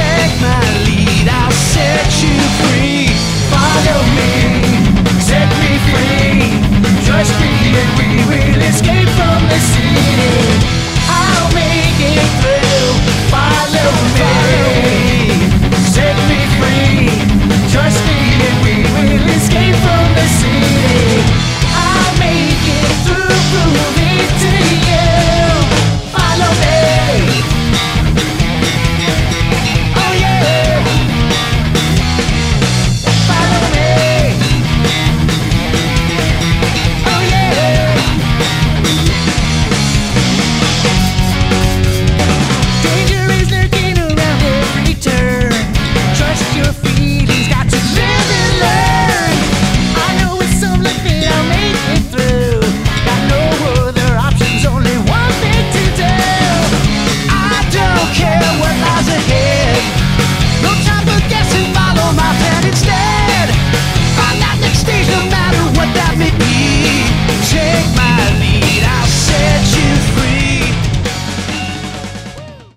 take my